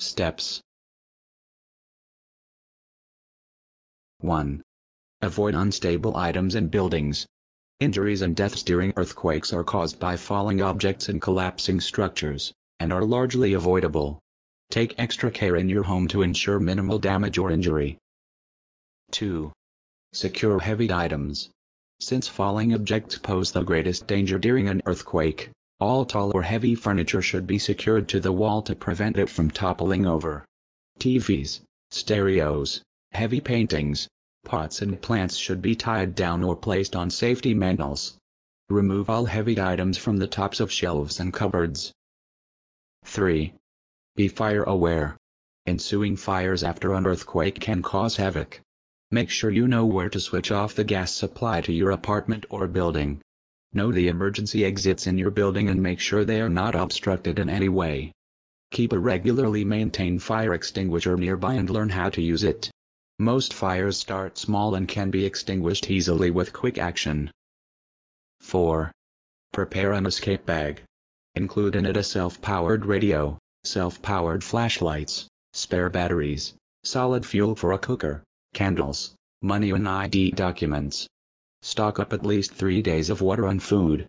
Steps 1. Avoid unstable items and buildings. Injuries and deaths during earthquakes are caused by falling objects and collapsing structures, and are largely avoidable. Take extra care in your home to ensure minimal damage or injury. 2. Secure heavy items. Since falling objects pose the greatest danger during an earthquake, all tall or heavy furniture should be secured to the wall to prevent it from toppling over. TVs, stereos, heavy paintings, pots and plants should be tied down or placed on safety mantles. Remove all heavy items from the tops of shelves and cupboards. 3. Be fire aware. Ensuing fires after an earthquake can cause havoc. Make sure you know where to switch off the gas supply to your apartment or building. Know the emergency exits in your building and make sure they are not obstructed in any way. Keep a regularly maintained fire extinguisher nearby and learn how to use it. Most fires start small and can be extinguished easily with quick action. 4. Prepare an escape bag. Include in it a self-powered radio, self-powered flashlights, spare batteries, solid fuel for a cooker, candles, money and ID documents. Stock up at least three days of water and food.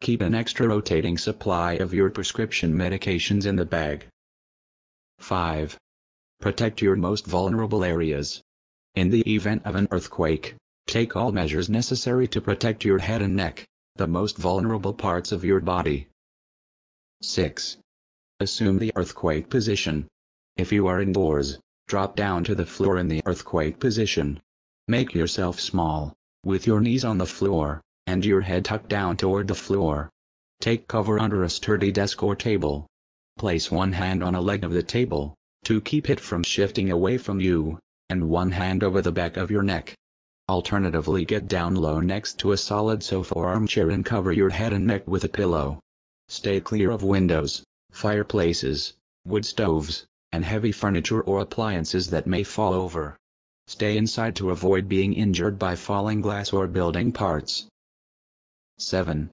Keep an extra rotating supply of your prescription medications in the bag. 5. Protect your most vulnerable areas. In the event of an earthquake, take all measures necessary to protect your head and neck, the most vulnerable parts of your body. 6. Assume the earthquake position. If you are indoors, drop down to the floor in the earthquake position. Make yourself small with your knees on the floor, and your head tucked down toward the floor. Take cover under a sturdy desk or table. Place one hand on a leg of the table, to keep it from shifting away from you, and one hand over the back of your neck. Alternatively get down low next to a solid sofa or armchair and cover your head and neck with a pillow. Stay clear of windows, fireplaces, wood stoves, and heavy furniture or appliances that may fall over. Stay inside to avoid being injured by falling glass or building parts. 7.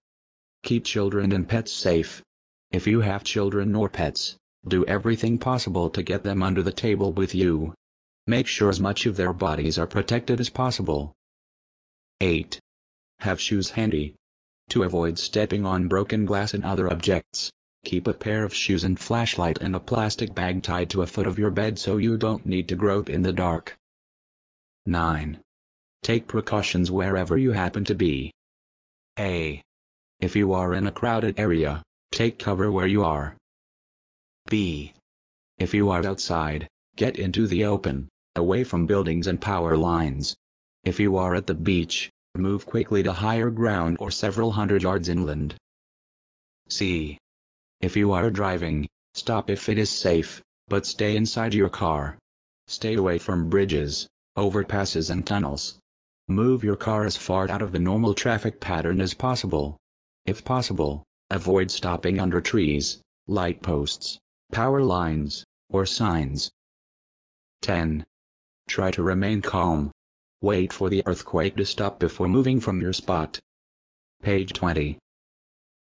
Keep children and pets safe. If you have children or pets, do everything possible to get them under the table with you. Make sure as much of their bodies are protected as possible. 8. Have shoes handy. To avoid stepping on broken glass and other objects, keep a pair of shoes and flashlight in a plastic bag tied to a foot of your bed so you don't need to grope in the dark. 9. Take precautions wherever you happen to be. A. If you are in a crowded area, take cover where you are. B. If you are outside, get into the open, away from buildings and power lines. If you are at the beach, move quickly to higher ground or several hundred yards inland. C. If you are driving, stop if it is safe, but stay inside your car. Stay away from bridges, overpasses and tunnels. Move your car as far out of the normal traffic pattern as possible. If possible, avoid stopping under trees, light posts, power lines, or signs. 10. Try to remain calm. Wait for the earthquake to stop before moving from your spot. Page 20.